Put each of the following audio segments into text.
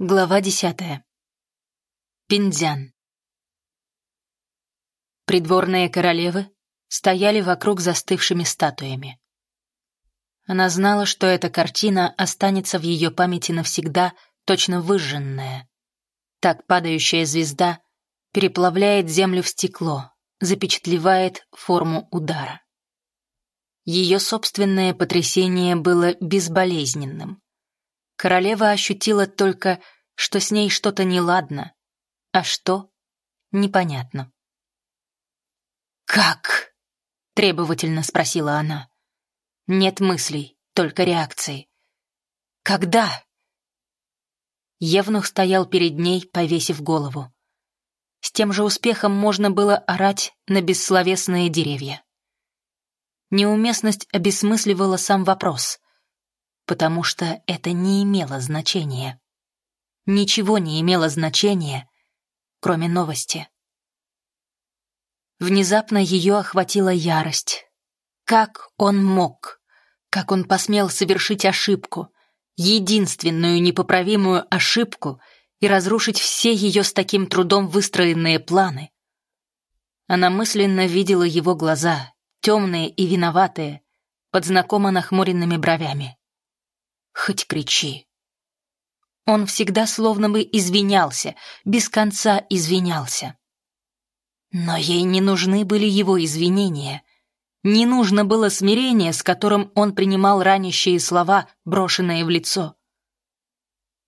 Глава десятая. Пиндзян. Придворные королевы стояли вокруг застывшими статуями. Она знала, что эта картина останется в ее памяти навсегда, точно выжженная. Так падающая звезда переплавляет землю в стекло, запечатлевает форму удара. Ее собственное потрясение было безболезненным. Королева ощутила только, что с ней что-то неладно, а что — непонятно. «Как?» — требовательно спросила она. Нет мыслей, только реакции. «Когда?» Евнух стоял перед ней, повесив голову. С тем же успехом можно было орать на бессловесные деревья. Неуместность обесмысливала сам вопрос потому что это не имело значения. Ничего не имело значения, кроме новости. Внезапно ее охватила ярость. Как он мог? Как он посмел совершить ошибку? Единственную непоправимую ошибку и разрушить все ее с таким трудом выстроенные планы? Она мысленно видела его глаза, темные и виноватые, под знакомо нахмуренными бровями хоть кричи. Он всегда словно бы извинялся, без конца извинялся. Но ей не нужны были его извинения. Не нужно было смирение, с которым он принимал ранящие слова, брошенные в лицо.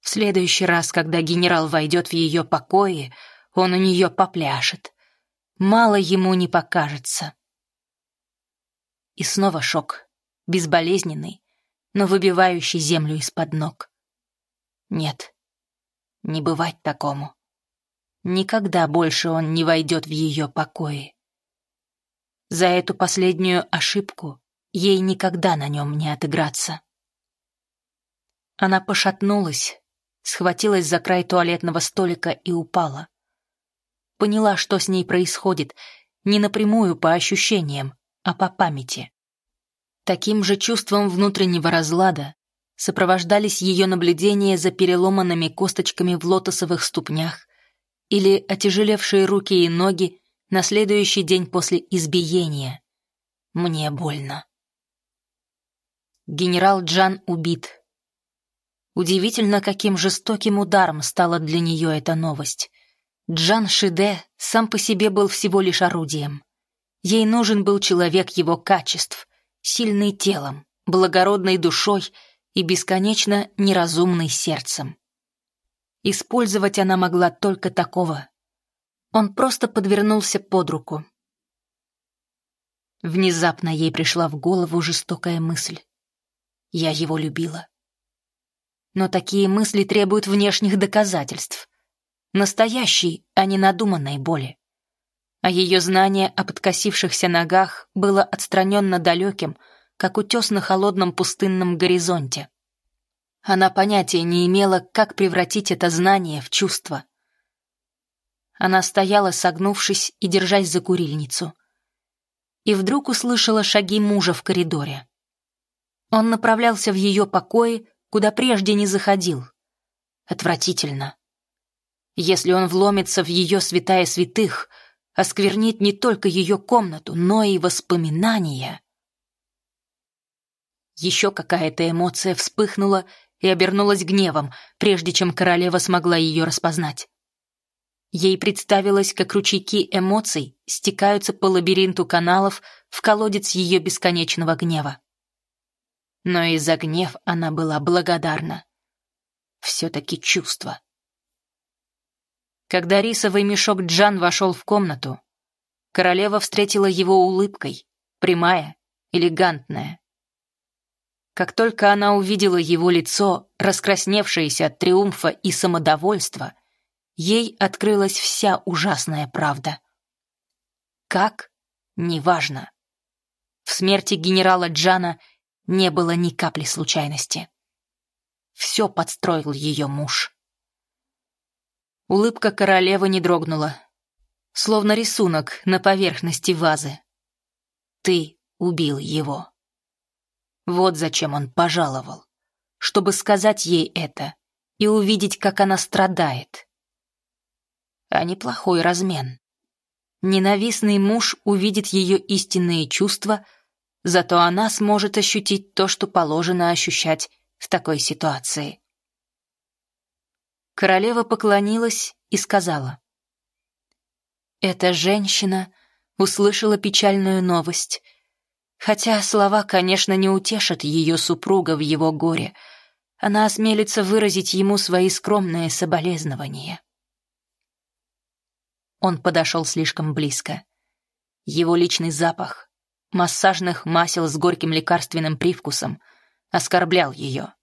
В следующий раз, когда генерал войдет в ее покои, он у нее попляшет. Мало ему не покажется. И снова шок, безболезненный, но выбивающий землю из-под ног. Нет, не бывать такому. Никогда больше он не войдет в ее покои. За эту последнюю ошибку ей никогда на нем не отыграться. Она пошатнулась, схватилась за край туалетного столика и упала. Поняла, что с ней происходит, не напрямую по ощущениям, а по памяти. Таким же чувством внутреннего разлада сопровождались ее наблюдения за переломанными косточками в лотосовых ступнях или отяжелевшие руки и ноги на следующий день после избиения. Мне больно. Генерал Джан убит. Удивительно, каким жестоким ударом стала для нее эта новость. Джан Шиде сам по себе был всего лишь орудием. Ей нужен был человек его качеств, сильный телом, благородной душой и бесконечно неразумной сердцем. Использовать она могла только такого. Он просто подвернулся под руку. Внезапно ей пришла в голову жестокая мысль. Я его любила. Но такие мысли требуют внешних доказательств. Настоящей, а не надуманной боли а ее знание о подкосившихся ногах было отстраненно далеким, как утес на холодном пустынном горизонте. Она понятия не имела, как превратить это знание в чувство. Она стояла, согнувшись и держась за курильницу. И вдруг услышала шаги мужа в коридоре. Он направлялся в ее покои, куда прежде не заходил. Отвратительно. Если он вломится в ее святая святых — осквернит не только ее комнату, но и воспоминания. Еще какая-то эмоция вспыхнула и обернулась гневом, прежде чем королева смогла ее распознать. Ей представилось, как ручейки эмоций стекаются по лабиринту каналов в колодец ее бесконечного гнева. Но и за гнев она была благодарна. Все-таки чувство. Когда рисовый мешок Джан вошел в комнату, королева встретила его улыбкой, прямая, элегантная. Как только она увидела его лицо, раскрасневшееся от триумфа и самодовольства, ей открылась вся ужасная правда. Как? Неважно. В смерти генерала Джана не было ни капли случайности. Все подстроил ее муж. Улыбка королевы не дрогнула. Словно рисунок на поверхности вазы. Ты убил его. Вот зачем он пожаловал. Чтобы сказать ей это и увидеть, как она страдает. А неплохой размен. Ненавистный муж увидит ее истинные чувства, зато она сможет ощутить то, что положено ощущать в такой ситуации. Королева поклонилась и сказала. Эта женщина услышала печальную новость, хотя слова, конечно, не утешат ее супруга в его горе, она осмелится выразить ему свои скромные соболезнования. Он подошел слишком близко. Его личный запах, массажных масел с горьким лекарственным привкусом, оскорблял ее.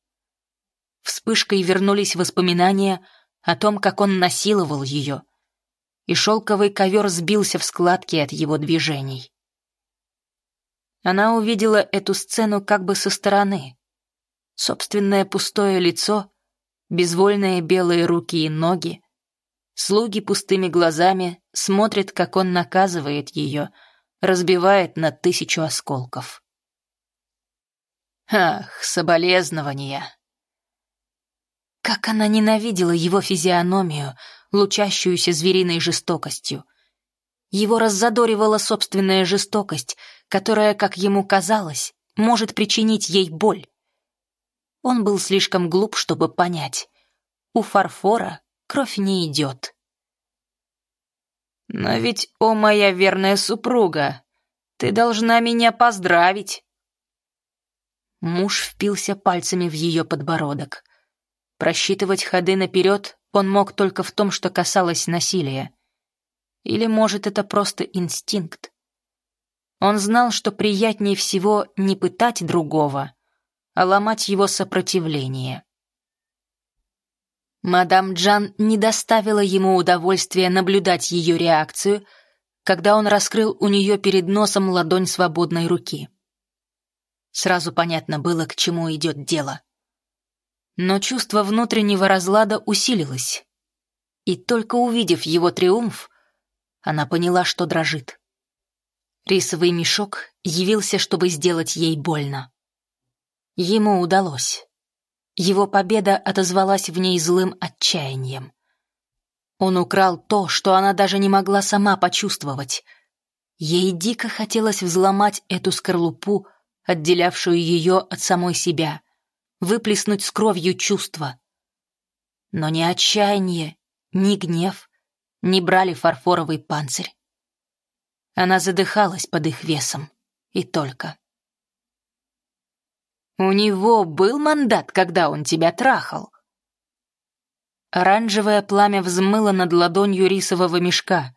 Вспышкой вернулись воспоминания о том, как он насиловал ее, и шелковый ковер сбился в складки от его движений. Она увидела эту сцену как бы со стороны. Собственное пустое лицо, безвольные белые руки и ноги, Слуги пустыми глазами смотрят, как он наказывает ее, разбивает на тысячу осколков. Ах, соболезнования! Как она ненавидела его физиономию, лучащуюся звериной жестокостью. Его раззадоривала собственная жестокость, которая, как ему казалось, может причинить ей боль. Он был слишком глуп, чтобы понять. У фарфора кровь не идет. «Но ведь, о моя верная супруга, ты должна меня поздравить!» Муж впился пальцами в ее подбородок. Просчитывать ходы наперед он мог только в том, что касалось насилия. Или, может, это просто инстинкт. Он знал, что приятнее всего не пытать другого, а ломать его сопротивление. Мадам Джан не доставила ему удовольствия наблюдать ее реакцию, когда он раскрыл у нее перед носом ладонь свободной руки. Сразу понятно было, к чему идет дело. Но чувство внутреннего разлада усилилось. И только увидев его триумф, она поняла, что дрожит. Рисовый мешок явился, чтобы сделать ей больно. Ему удалось. Его победа отозвалась в ней злым отчаянием. Он украл то, что она даже не могла сама почувствовать. Ей дико хотелось взломать эту скорлупу, отделявшую ее от самой себя, выплеснуть с кровью чувства. Но ни отчаяние, ни гнев не брали фарфоровый панцирь. Она задыхалась под их весом, и только. У него был мандат, когда он тебя трахал. Оранжевое пламя взмыло над ладонью рисового мешка.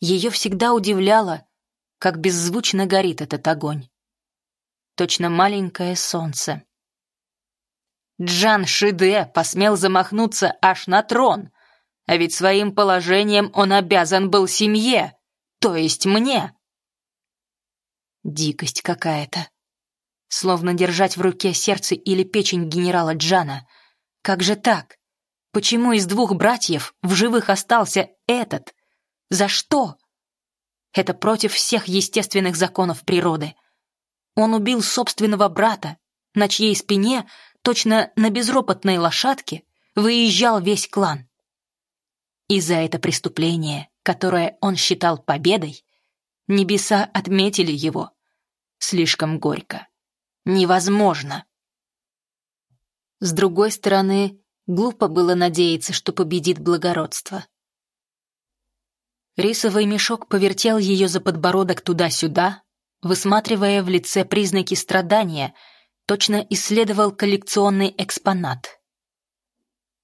Ее всегда удивляло, как беззвучно горит этот огонь. Точно маленькое солнце. Джан Шиде посмел замахнуться аж на трон, а ведь своим положением он обязан был семье, то есть мне. Дикость какая-то словно держать в руке сердце или печень генерала Джана. Как же так? Почему из двух братьев в живых остался этот? За что? Это против всех естественных законов природы. Он убил собственного брата, на чьей спине, точно на безропотной лошадке, выезжал весь клан. И за это преступление, которое он считал победой, небеса отметили его слишком горько невозможно. С другой стороны, глупо было надеяться, что победит благородство. Рисовый мешок повертел ее за подбородок туда-сюда, высматривая в лице признаки страдания, точно исследовал коллекционный экспонат.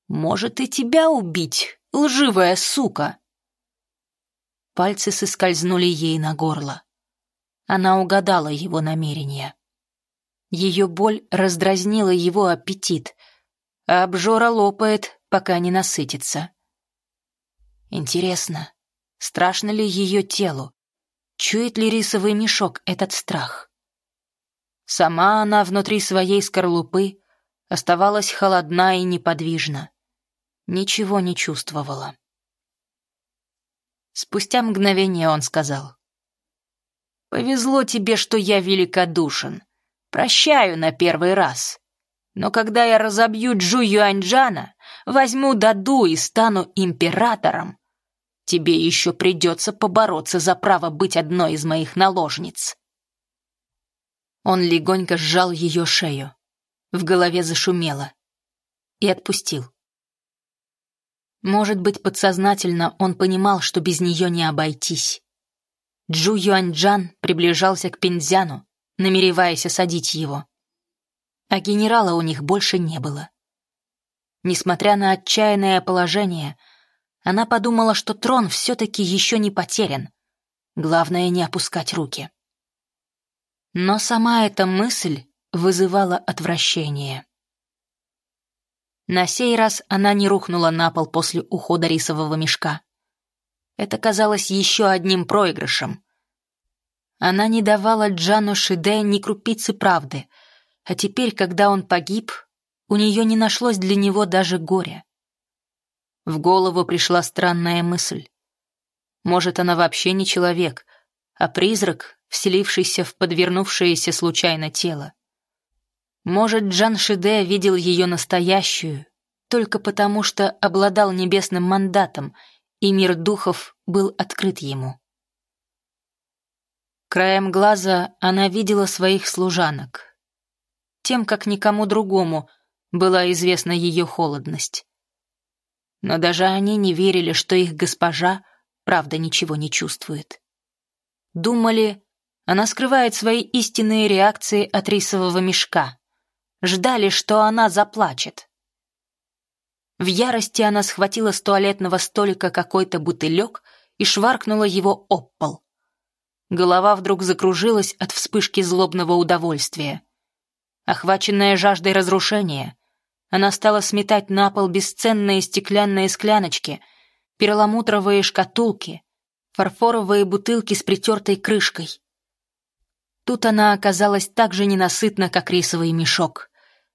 «Может и тебя убить, лживая сука!» Пальцы соскользнули ей на горло. Она угадала его намерения. Ее боль раздразнила его аппетит, а обжора лопает, пока не насытится. Интересно, страшно ли ее телу? Чует ли рисовый мешок этот страх? Сама она внутри своей скорлупы оставалась холодна и неподвижна. Ничего не чувствовала. Спустя мгновение он сказал. «Повезло тебе, что я великодушен. Прощаю на первый раз. Но когда я разобью Джу Юаньджана, возьму Даду и стану императором, тебе еще придется побороться за право быть одной из моих наложниц». Он легонько сжал ее шею. В голове зашумело. И отпустил. Может быть, подсознательно он понимал, что без нее не обойтись. Джу Юаньджан приближался к Пинзяну, намереваясь осадить его. А генерала у них больше не было. Несмотря на отчаянное положение, она подумала, что трон все-таки еще не потерян. Главное, не опускать руки. Но сама эта мысль вызывала отвращение. На сей раз она не рухнула на пол после ухода рисового мешка. Это казалось еще одним проигрышем. Она не давала Джану Шиде ни крупицы правды, а теперь, когда он погиб, у нее не нашлось для него даже горя. В голову пришла странная мысль. Может, она вообще не человек, а призрак, вселившийся в подвернувшееся случайно тело. Может, Джан Шиде видел ее настоящую, только потому что обладал небесным мандатом, и мир духов был открыт ему. Краем глаза она видела своих служанок. Тем, как никому другому, была известна ее холодность. Но даже они не верили, что их госпожа правда ничего не чувствует. Думали, она скрывает свои истинные реакции от рисового мешка ждали, что она заплачет. В ярости она схватила с туалетного столика какой-то бутылек и шваркнула его об пол. Голова вдруг закружилась от вспышки злобного удовольствия. Охваченная жаждой разрушения, она стала сметать на пол бесценные стеклянные скляночки, перламутровые шкатулки, фарфоровые бутылки с притертой крышкой. Тут она оказалась так же ненасытна, как рисовый мешок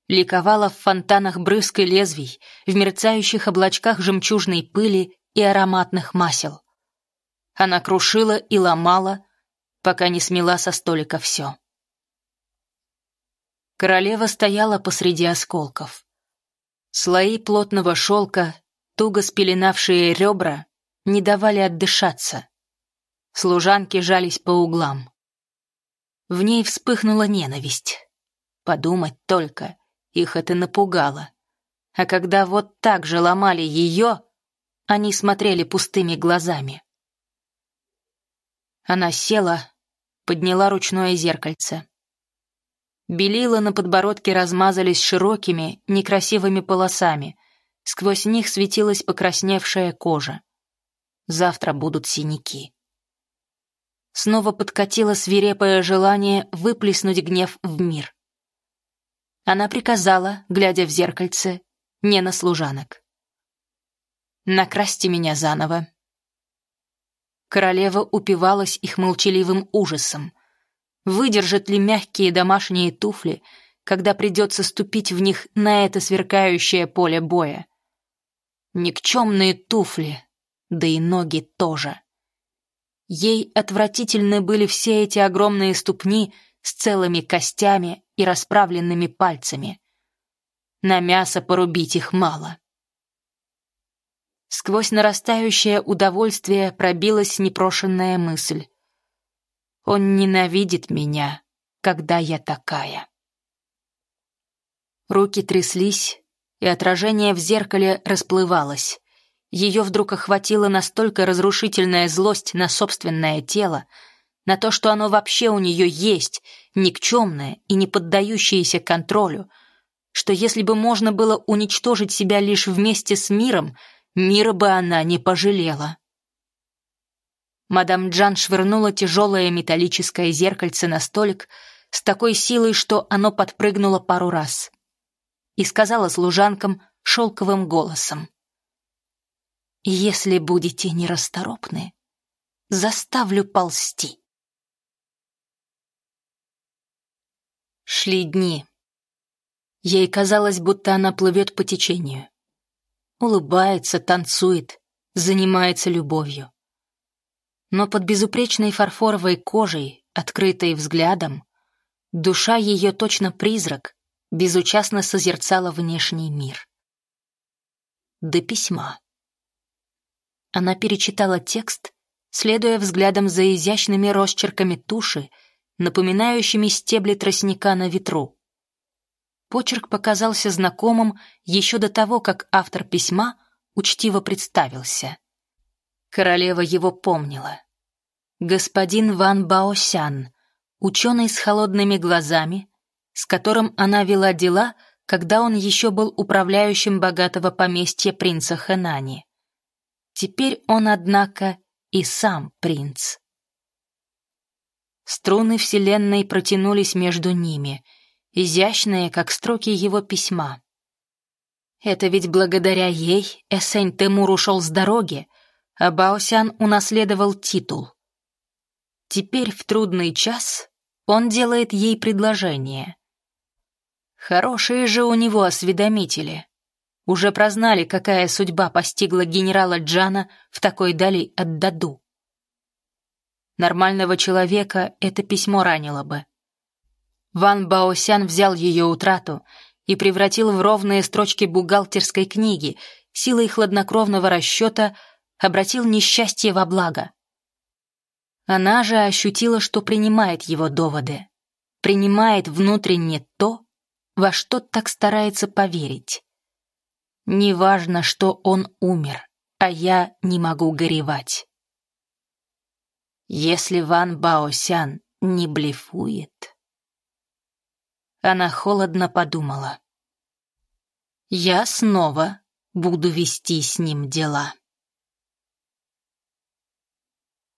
ликовала в фонтанах брызг и лезвий, в мерцающих облачках жемчужной пыли и ароматных масел. Она крушила и ломала, пока не смела со столика все. Королева стояла посреди осколков. Слои плотного шелка, туго спеленавшие ребра, не давали отдышаться. Служанки жались по углам. В ней вспыхнула ненависть. Подумать только, их это напугало. А когда вот так же ломали ее, они смотрели пустыми глазами. Она села, подняла ручное зеркальце. Белила на подбородке размазались широкими, некрасивыми полосами. Сквозь них светилась покрасневшая кожа. Завтра будут синяки. Снова подкатило свирепое желание выплеснуть гнев в мир. Она приказала, глядя в зеркальце, не на служанок. «Накрасьте меня заново». Королева упивалась их молчаливым ужасом. Выдержат ли мягкие домашние туфли, когда придется ступить в них на это сверкающее поле боя? Никчемные туфли, да и ноги тоже. Ей отвратительны были все эти огромные ступни с целыми костями и расправленными пальцами. На мясо порубить их мало. Сквозь нарастающее удовольствие пробилась непрошенная мысль. Он ненавидит меня, когда я такая. Руки тряслись, и отражение в зеркале расплывалось. Ее вдруг охватила настолько разрушительная злость на собственное тело, на то, что оно вообще у нее есть, никчемное и не поддающееся контролю, что если бы можно было уничтожить себя лишь вместе с миром, мира бы она не пожалела. Мадам Джан швырнула тяжелое металлическое зеркальце на столик с такой силой, что оно подпрыгнуло пару раз. И сказала служанкам шелковым голосом. «Если будете нерасторопны, заставлю ползти». Шли дни. Ей казалось, будто она плывет по течению. Улыбается, танцует, занимается любовью. Но под безупречной фарфоровой кожей, открытой взглядом, душа ее точно призрак, безучастно созерцала внешний мир. До письма. Она перечитала текст, следуя взглядом за изящными росчерками туши, напоминающими стебли тростника на ветру. Почерк показался знакомым еще до того, как автор письма учтиво представился. Королева его помнила. Господин Ван Баосян, ученый с холодными глазами, с которым она вела дела, когда он еще был управляющим богатого поместья принца Хэнани. Теперь он, однако, и сам принц. Струны Вселенной протянулись между ними, изящные, как строки его письма. Это ведь благодаря ей Эсень Темур ушел с дороги, а Баосян унаследовал титул. Теперь в трудный час он делает ей предложение. Хорошие же у него осведомители. Уже прознали, какая судьба постигла генерала Джана в такой дали от Даду. Нормального человека это письмо ранило бы. Ван Баосян взял ее утрату и превратил в ровные строчки бухгалтерской книги, силой хладнокровного расчета обратил несчастье во благо. Она же ощутила, что принимает его доводы, принимает внутренне то, во что так старается поверить. Неважно, что он умер, а я не могу горевать. Если Ван Баосян не блефует... Она холодно подумала. Я снова буду вести с ним дела.